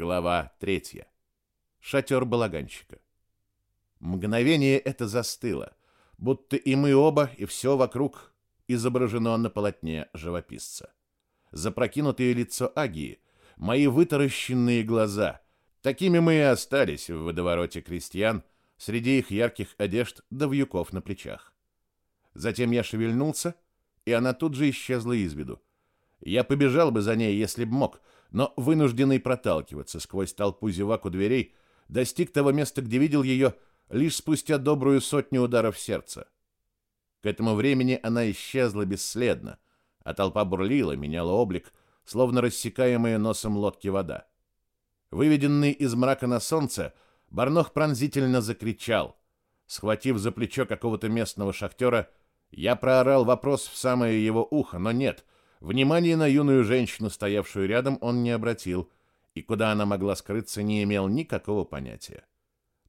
Глава третья. Шатер балаганщика. Мгновение это застыло, будто и мы оба, и все вокруг изображено на полотне живописца. Запрокинутое лицо Агии, мои вытаращенные глаза. Такими мы и остались в водовороте крестьян, среди их ярких одежд да вьюков на плечах. Затем я шевельнулся, и она тут же исчезла из виду. Я побежал бы за ней, если б мог, но вынужденный проталкиваться сквозь толпу зевак у дверей, достиг того места, где видел ее лишь спустя добрую сотню ударов сердца. К этому времени она исчезла бесследно, а толпа бурлила, меняла облик, словно рассекаемая носом лодки вода. Выведенный из мрака на солнце, Барнох пронзительно закричал. Схватив за плечо какого-то местного шахтера, я проорал вопрос в самое его ухо, но нет, внимания на юную женщину, стоявшую рядом, он не обратил, и куда она могла скрыться, не имел никакого понятия.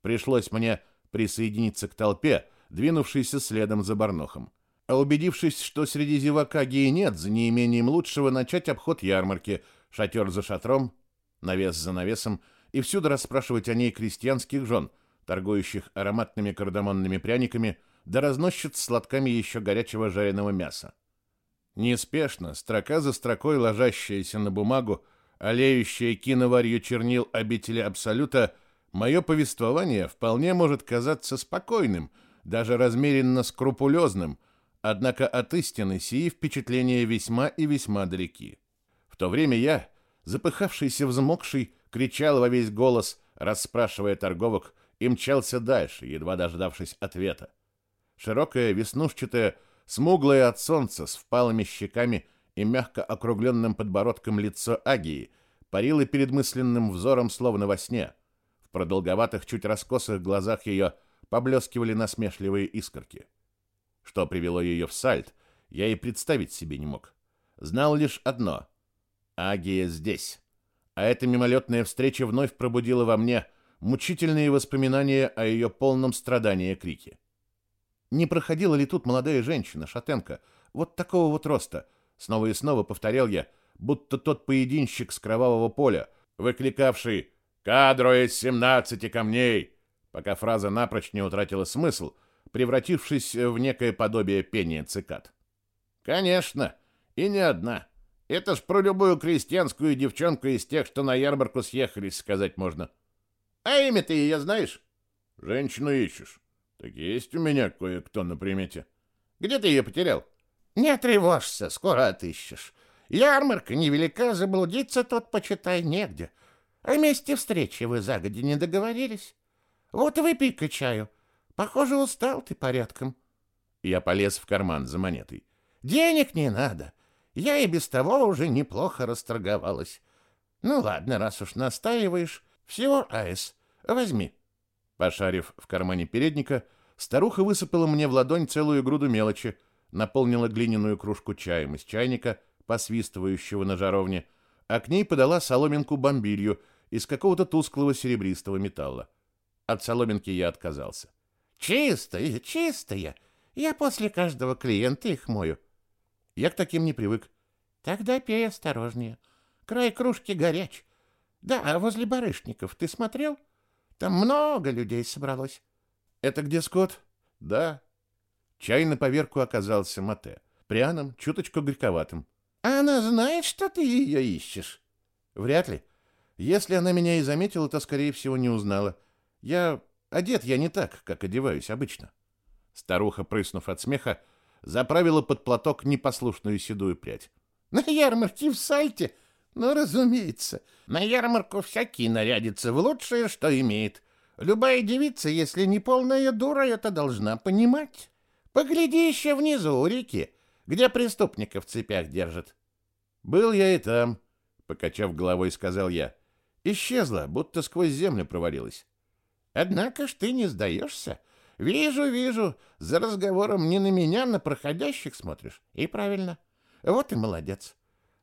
Пришлось мне присоединиться к толпе, двинувшейся следом за Барнохом. А убедившись, что среди зевакагии нет, за неимением лучшего начать обход ярмарки, шатер за шатром, навес за навесом, и всюду расспрашивать о ней крестьянских жен, торгующих ароматными кардамонными пряниками, да разносчиц сладками еще горячего жареного мяса. Неспешно, строка за строкой ложащаяся на бумагу, олеющая киноварью чернил обители Абсолюта, мое повествование вполне может казаться спокойным, даже размеренно скрупулезным, однако от истины сии впечатления весьма и весьма далеки. В то время я, запыхавшийся, взмокший, кричал во весь голос, расспрашивая торговок, и мчался дальше, едва дождавшись ответа. Широкое, веснушчатое, смуглое от солнца, с впалыми щеками и мягко округленным подбородком лицо Агии парило перед мысленным взором, словно во сне. В продолговатых, чуть раскосых глазах ее поблескивали насмешливые искорки. Что привело ее в сальт, я и представить себе не мог. Знал лишь одно — Агия здесь. А эта мимолетная встреча вновь пробудила во мне мучительные воспоминания о ее полном страдании крике. Не проходила ли тут молодая женщина, шатенка, вот такого вот роста? Снова и снова повторял я, будто тот поединщик с кровавого поля, выкликавший «Кадро из семнадцати камней!», пока фраза напрочь не утратила смысл — превратившись в некое подобие пения цикад. Конечно, и не одна. Это ж про любую крестьянскую девчонку из тех, что на ярмарку съехались, сказать можно. А имя ты ее знаешь? Женщину ищешь. Так есть у меня кое-кто на примете. Где ты ее потерял? Не тревожься, скоро отыщешь. Ярмарка невелика, заблудиться тот, почитай, негде. О месте встречи вы загоди не договорились. Вот выпей-ка чаю. Похоже, устал ты порядком. Я полез в карман за монетой. Денег не надо. Я и без того уже неплохо расторговалась. Ну ладно, раз уж настаиваешь, всего айс. Возьми. Пошарив в кармане передника, старуха высыпала мне в ладонь целую груду мелочи, наполнила глиняную кружку чаем из чайника, посвистывающего на жаровне, а к ней подала соломинку-бомбилью из какого-то тусклого серебристого металла. От соломинки я отказался. Чистые, чистые. Я после каждого клиента их мою. Я к таким не привык. Тогда пей осторожнее. Край кружки горяч. Да, а возле барышников ты смотрел? Там много людей собралось. Это где Скотт? Да. Чай на поверку оказался мате. Пряным, чуточку горьковатым. Она знает, что ты ее ищешь? Вряд ли. Если она меня и заметила, то, скорее всего, не узнала. Я Одет я не так, как одеваюсь обычно. Старуха, прыснув от смеха, заправила под платок непослушную седую прядь. На ярмарке в Сальте? Ну, разумеется. На ярмарку всякий нарядится в лучшее, что имеет. Любая девица, если не полная дура, это должна понимать. Погляди еще внизу у реки, где преступников в цепях держат. Был я и там, покачав головой, сказал я. Исчезла, будто сквозь землю провалилась. Однако ж ты не сдаешься. Вижу, вижу, за разговором не на меня, на проходящих смотришь. И правильно. Вот и молодец.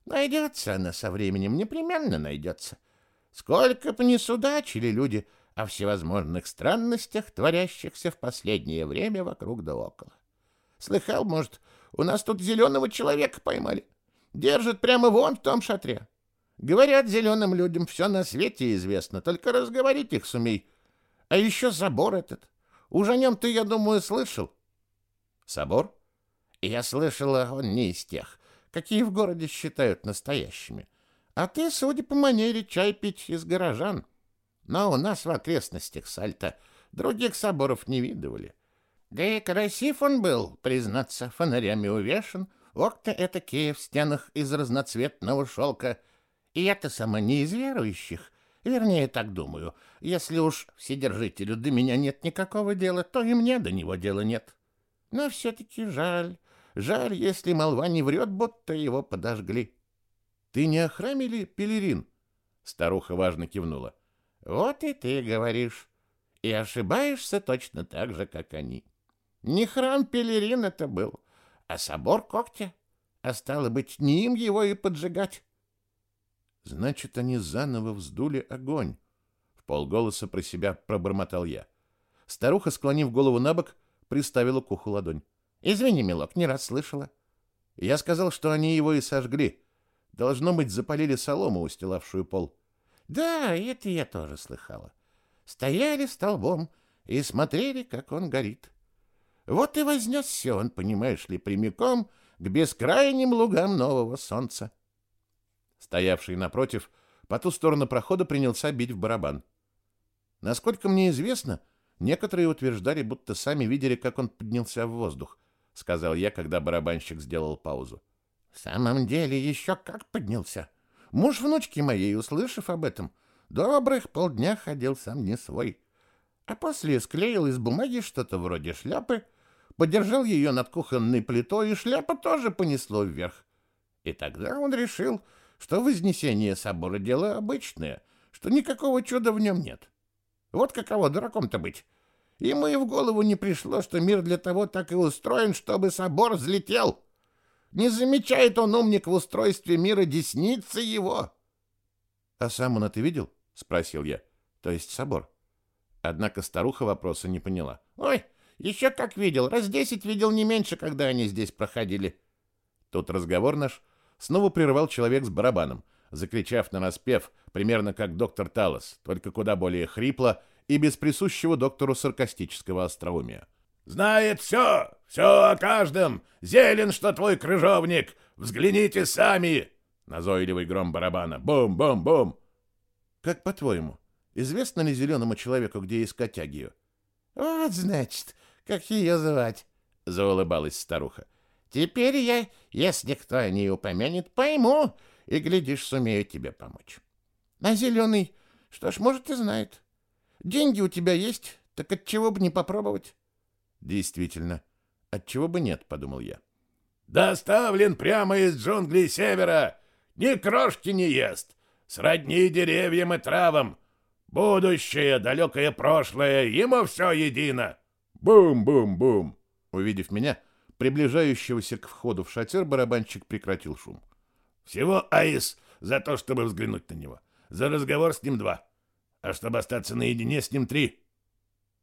Найдется она со временем, непременно найдется. Сколько б ни судачили люди о всевозможных странностях, творящихся в последнее время вокруг да около. Слыхал, может, у нас тут зеленого человека поймали. Держат прямо вон в том шатре. Говорят, зеленым людям все на свете известно, только разговорить их сумей. А еще собор этот. Уж о нем ты, я думаю, слышал. Собор? Я слышала, он не из тех, какие в городе считают настоящими. А ты, судя по манере, чай пить из горожан. Но у нас в окрестностях Сальта других соборов не видывали. Да и красив он был, признаться, фонарями увешан, окна этакие в стенах из разноцветного шелка. И я-то сама не из верующих, вернее, так думаю. Если уж вседержителю до меня нет никакого дела, то и мне до него дела нет. Но все-таки жаль, жаль, если молва не врет, будто его подожгли. Ты не о храме ли, Пелерин? Старуха важно кивнула. Вот и ты говоришь. И ошибаешься точно так же, как они. Не храм Пелерин это был, а собор когтя. А стало быть, не им его и поджигать. Значит, они заново вздули огонь. В полголоса про себя пробормотал я. Старуха, склонив голову на бок, приставила к уху ладонь. Извини, милок, не раз слышала. Я сказал, что они его и сожгли. Должно быть, запалили солому, устилавшую пол. Да, это я тоже слыхала. Стояли столбом и смотрели, как он горит. Вот и вознесся он, понимаешь ли, прямиком к бескрайним лугам нового солнца. Стоявший напротив, по ту сторону прохода принялся бить в барабан. Насколько мне известно, некоторые утверждали, будто сами видели, как он поднялся в воздух, сказал я, когда барабанщик сделал паузу. В самом деле, еще как поднялся. Муж внучки моей, услышав об этом, добрых полдня ходил сам не свой. А после склеил из бумаги что-то вроде шляпы, подержал ее над кухонной плитой, и шляпа тоже понесло вверх. И тогда он решил, что вознесение собора — дело обычное, что никакого чуда в нем нет. Вот каково дураком-то быть. Ему и в голову не пришло, что мир для того так и устроен, чтобы собор взлетел. Не замечает он, умник, в устройстве мира десницы его. — А сам он это видел? — спросил я. — То есть собор. Однако старуха вопроса не поняла. — Ой, еще как видел. Раз десять видел не меньше, когда они здесь проходили. Тут разговор наш снова прервал человек с барабаном, закричав на распев, примерно как доктор Талос, только куда более хрипло и без присущего доктору саркастического остроумия. «Знает все, все о каждом! Зелен, что твой крыжовник! Взгляните сами!» Назойливый гром барабана. Бум-бум-бум! «Как по-твоему, известно ли зеленому человеку, где искать Агию?» «Вот, значит, как ее звать?» — заулыбалась старуха. «Теперь я, если кто о ней упомянет, пойму и, глядишь, сумею тебе помочь. А зеленый, что ж, может, и знает. Деньги у тебя есть, так от чего бы не попробовать?» «Действительно, от чего бы нет», — подумал я. «Доставлен прямо из джунглей севера, ни крошки не ест, сродни деревьям и травам, Будущее, далекое прошлое, ему все едино. Бум-бум-бум. Увидев меня, приближающегося к входу в шатер, барабанщик прекратил шум. Всего аис за то, чтобы взглянуть на него. За разговор с ним два. А чтобы остаться наедине с ним три.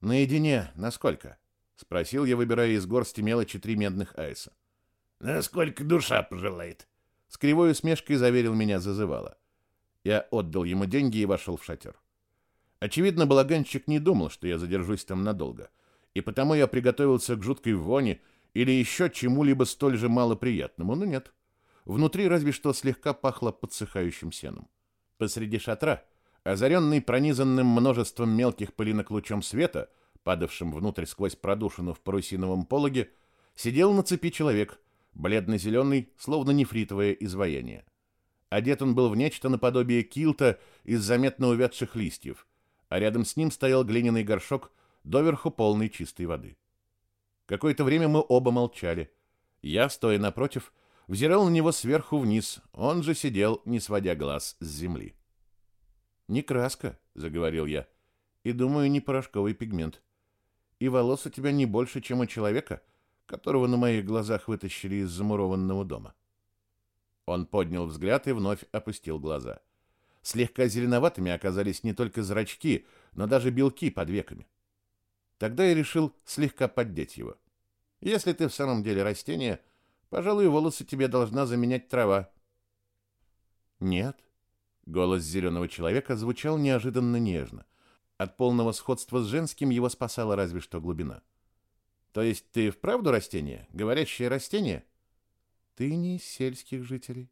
Наедине насколько? Спросил я, выбирая из горсти мелочи три медных айса. Насколько душа пожелает. С кривой усмешкой заверил меня зазывало. Я отдал ему деньги и вошел в шатер. Очевидно, балаганщик не думал, что я задержусь там надолго, и потому я приготовился к жуткой воне или еще чему-либо столь же малоприятному, но нет. Внутри разве что слегка пахло подсыхающим сеном. Посреди шатра, озаренный пронизанным множеством мелких пылинок лучом света, падавшим внутрь сквозь продушину в парусиновом пологе, сидел на цепи человек, бледно-зеленый, словно нефритовое изваяние. Одет он был в нечто наподобие килта из заметно увядших листьев — а рядом с ним стоял глиняный горшок, доверху полный чистой воды. Какое-то время мы оба молчали. Я, стоя напротив, взирал на него сверху вниз, он же сидел, не сводя глаз с земли. «Не краска», — заговорил я, — «и, думаю, не порошковый пигмент. И волос у тебя не больше, чем у человека, которого на моих глазах вытащили из замурованного дома». Он поднял взгляд и вновь опустил глаза. — Слегка зеленоватыми оказались не только зрачки, но даже белки под веками. Тогда я решил слегка поддеть его. Если ты в самом деле растение, пожалуй, волосы тебе должна заменять трава. Нет, Голос зеленого человека звучал неожиданно нежно. От полного сходства с женским его спасала разве что глубина. То есть ты вправду растение? Говорящее растение? Ты не из сельских жителей.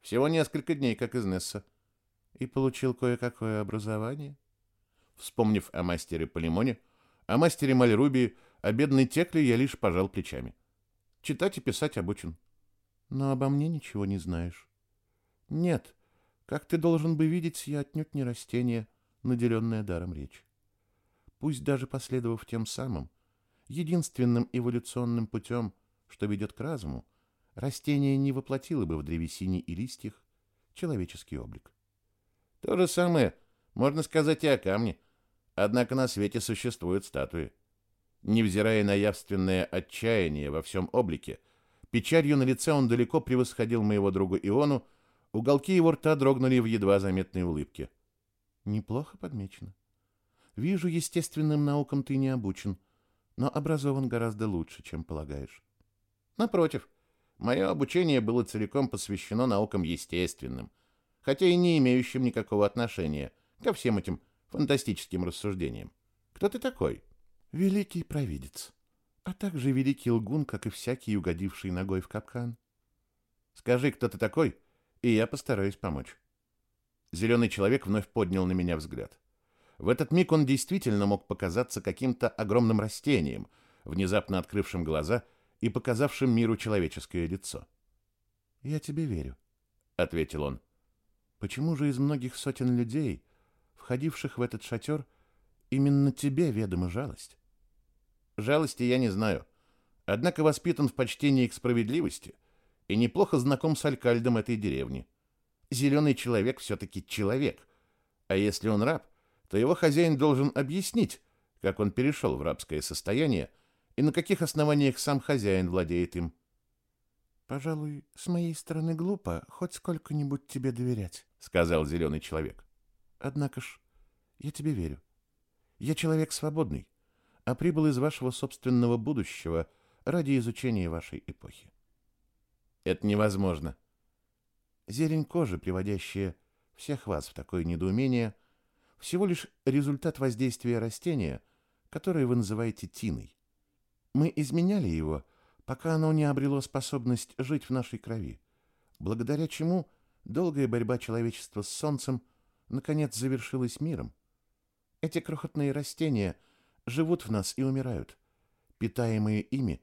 Всего несколько дней, как из Несса. И получил кое-какое образование. Вспомнив о мастере Полимоне, о мастере Мальрубии, о бедной Текле, я лишь пожал плечами. Читать и писать обучен. Но обо мне ничего не знаешь. Нет, как ты должен бы видеть, я отнюдь не растение, наделенное даром речи. Пусть даже последовав тем самым, единственным эволюционным путем, что ведет к разуму, растение не воплотило бы в древесине и листьях человеческий облик. То же самое можно сказать и о камне, однако на свете существуют статуи. Невзирая на явственное отчаяние во всем облике, печалью на лице он далеко превосходил моего друга Иону, уголки его рта дрогнули в едва заметной улыбке. Неплохо подмечено. Вижу, естественным наукам ты не обучен, но образован гораздо лучше, чем полагаешь. Напротив, мое обучение было целиком посвящено наукам естественным, хотя и не имеющим никакого отношения ко всем этим фантастическим рассуждениям. Кто ты такой? Великий провидец, а также великий лгун, как и всякий, угодивший ногой в капкан. Скажи, кто ты такой, и я постараюсь помочь. Зеленый человек вновь поднял на меня взгляд. В этот миг он действительно мог показаться каким-то огромным растением, внезапно открывшим глаза и показавшим миру человеческое лицо. «Я тебе верю», — ответил он. «Почему же из многих сотен людей, входивших в этот шатер, именно тебе ведома жалость?» «Жалости я не знаю, однако воспитан в почтении к справедливости и неплохо знаком с алькальдом этой деревни. Зеленый человек все-таки человек, а если он раб, то его хозяин должен объяснить, как он перешел в рабское состояние и на каких основаниях сам хозяин владеет им. «Пожалуй, с моей стороны глупо хоть сколько-нибудь тебе доверять», — сказал зеленый человек. «Однако ж, я тебе верю. Я человек свободный, а прибыл из вашего собственного будущего ради изучения вашей эпохи». «Это невозможно». Зелень кожи, приводящая всех вас в такое недоумение, всего лишь результат воздействия растения, которое вы называете тиной. Мы изменяли его, пока оно не обрело способность жить в нашей крови, благодаря чему долгая борьба человечества с солнцем наконец завершилась миром. Эти крохотные растения живут в нас и умирают. Питаемые ими,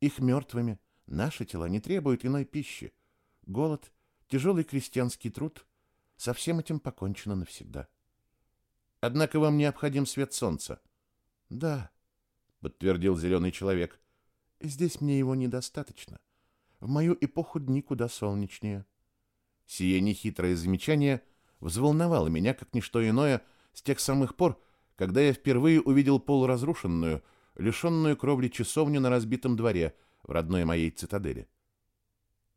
их мертвыми, наши тела не требуют иной пищи. Голод, тяжелый крестьянский труд — со всем этим покончено навсегда. Однако вам необходим свет солнца. Да, подтвердил зеленый человек. Здесь мне его недостаточно. В мою эпоху дни куда солнечнее. Сие нехитрое замечание взволновало меня, как ничто иное, с тех самых пор, когда я впервые увидел полуразрушенную, лишенную кровли часовню на разбитом дворе в родной моей цитадели.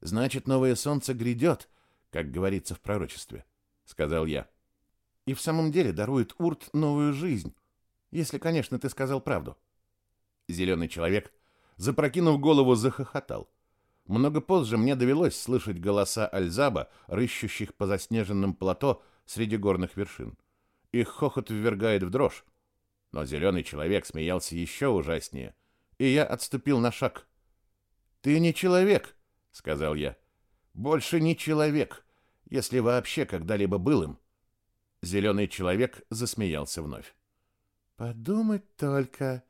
Значит, новое солнце грядет, как говорится в пророчестве, — сказал я и в самом деле дарует Урт новую жизнь. Если, конечно, ты сказал правду. Зеленый человек, запрокинув голову, захохотал. Много позже мне довелось слышать голоса Альзаба, рыщущих по заснеженным плато среди горных вершин. Их хохот ввергает в дрожь. Но зеленый человек смеялся еще ужаснее, и я отступил на шаг. «Ты не человек», — сказал я. «Больше не человек, если вообще когда-либо был им». Зеленый человек засмеялся вновь. «Подумать только,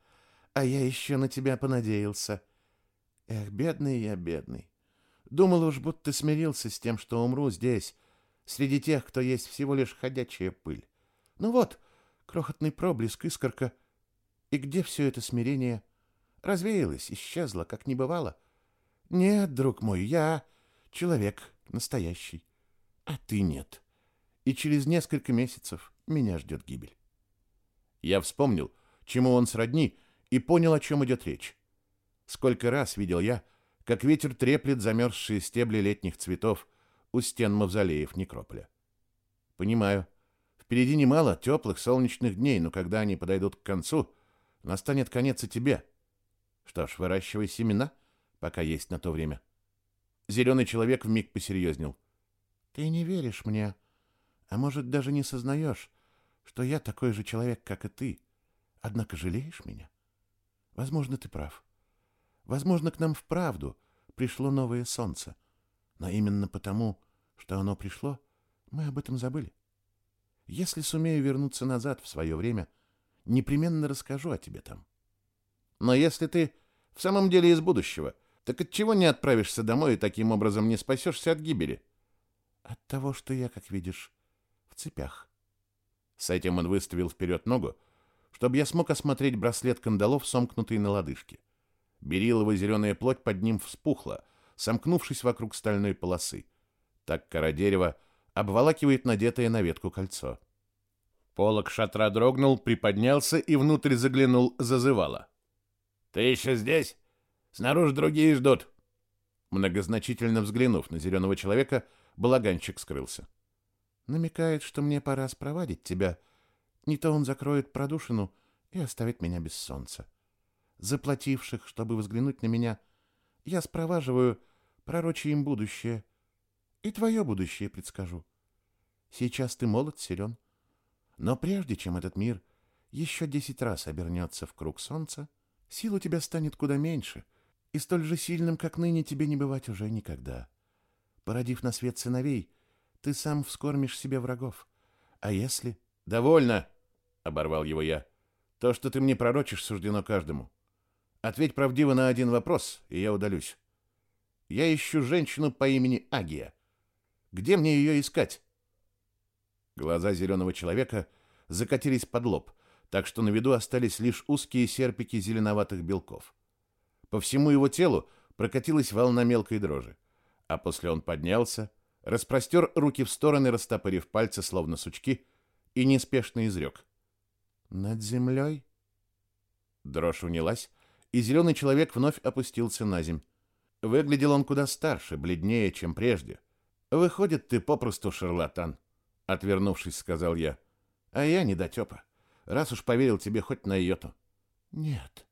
а я еще на тебя понадеялся. Эх, бедный я, бедный. Думал уж, будто смирился с тем, что умру здесь, среди тех, кто есть всего лишь ходячая пыль. Ну вот, крохотный проблеск, искорка. И где все это смирение? Развеялось, исчезло, как не бывало. Нет, друг мой, я человек настоящий, а ты нет и через несколько месяцев меня ждет гибель. Я вспомнил, чему он сродни, и понял, о чем идет речь. Сколько раз видел я, как ветер треплет замерзшие стебли летних цветов у стен мавзолеев некрополя. Понимаю, впереди немало теплых солнечных дней, но когда они подойдут к концу, настанет конец и тебе. Что ж, выращивай семена, пока есть на то время. Зеленый человек вмиг посерьезнел. — Ты не веришь мне, А может, даже не сознаешь, что я такой же человек, как и ты, однако жалеешь меня? Возможно, ты прав. Возможно, к нам вправду пришло новое солнце. Но именно потому, что оно пришло, мы об этом забыли. Если сумею вернуться назад в свое время, непременно расскажу о тебе там. Но если ты в самом деле из будущего, так от чего не отправишься домой и таким образом не спасешься от гибели? От того, что я, как видишь, в цепях. С этим он выставил вперед ногу, чтобы я смог осмотреть браслет кандалов, сомкнутый на лодыжке. Берилова зеленая плоть под ним вспухла, сомкнувшись вокруг стальной полосы. Так кора дерева обволакивает надетое на ветку кольцо. Полок шатра дрогнул, приподнялся и внутрь заглянул, зазывало. «Ты еще здесь? Снаружи другие ждут». Многозначительно взглянув на зеленого человека, балаганчик скрылся. «Намекает, что мне пора спровадить тебя. Не то он закроет продушину и оставит меня без солнца. Заплативших, чтобы взглянуть на меня, я спроваживаю, пророчи им будущее. И твое будущее предскажу. Сейчас ты молод, силен. Но прежде чем этот мир еще десять раз обернется в круг солнца, сил у тебя станет куда меньше, и столь же сильным, как ныне, тебе не бывать уже никогда. Породив на свет сыновей, ты сам вскормишь себе врагов. А если... — Довольно! — оборвал его я. — То, что ты мне пророчишь, суждено каждому. Ответь правдиво на один вопрос, и я удалюсь. Я ищу женщину по имени Агия. Где мне ее искать? Глаза зеленого человека закатились под лоб, так что на виду остались лишь узкие серпики зеленоватых белков. По всему его телу прокатилась волна мелкой дрожи, а после он поднялся, распростер руки в стороны, растопырив пальцы, словно сучки, и неспешно изрек. «Над землей?» Дрожь унялась, и зеленый человек вновь опустился на земь. Выглядел он куда старше, бледнее, чем прежде — Выходит, ты попросту шарлатан, отвернувшись, сказал я. А я не дотепа, раз уж поверил тебе хоть на йоту. Нет,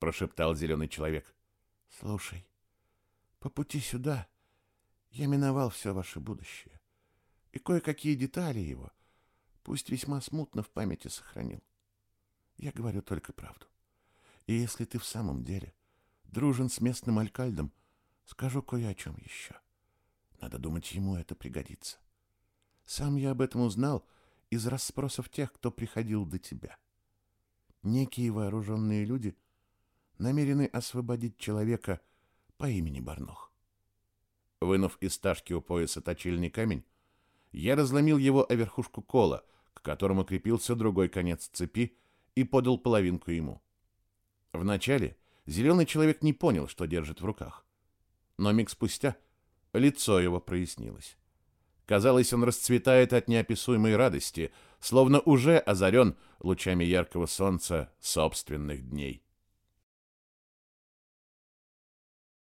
прошептал зеленый человек. Слушай, по пути сюда я миновал все ваше будущее и кое-какие детали его, пусть весьма смутно в памяти сохранил. Я говорю только правду. И если ты в самом деле дружен с местным алькальдом, скажу кое о чем еще. — надо думать, ему это пригодится. Сам я об этом узнал из расспросов тех, кто приходил до тебя. Некие вооруженные люди намерены освободить человека по имени Барнох. Вынув из ташки у пояса точильный камень, я разломил его о верхушку кола, к которому крепился другой конец цепи, и подал половинку ему. Вначале зеленый человек не понял, что держит в руках. Но миг спустя — Лицо его прояснилось. Казалось, он расцветает от неописуемой радости, словно уже озарен лучами яркого солнца собственных дней.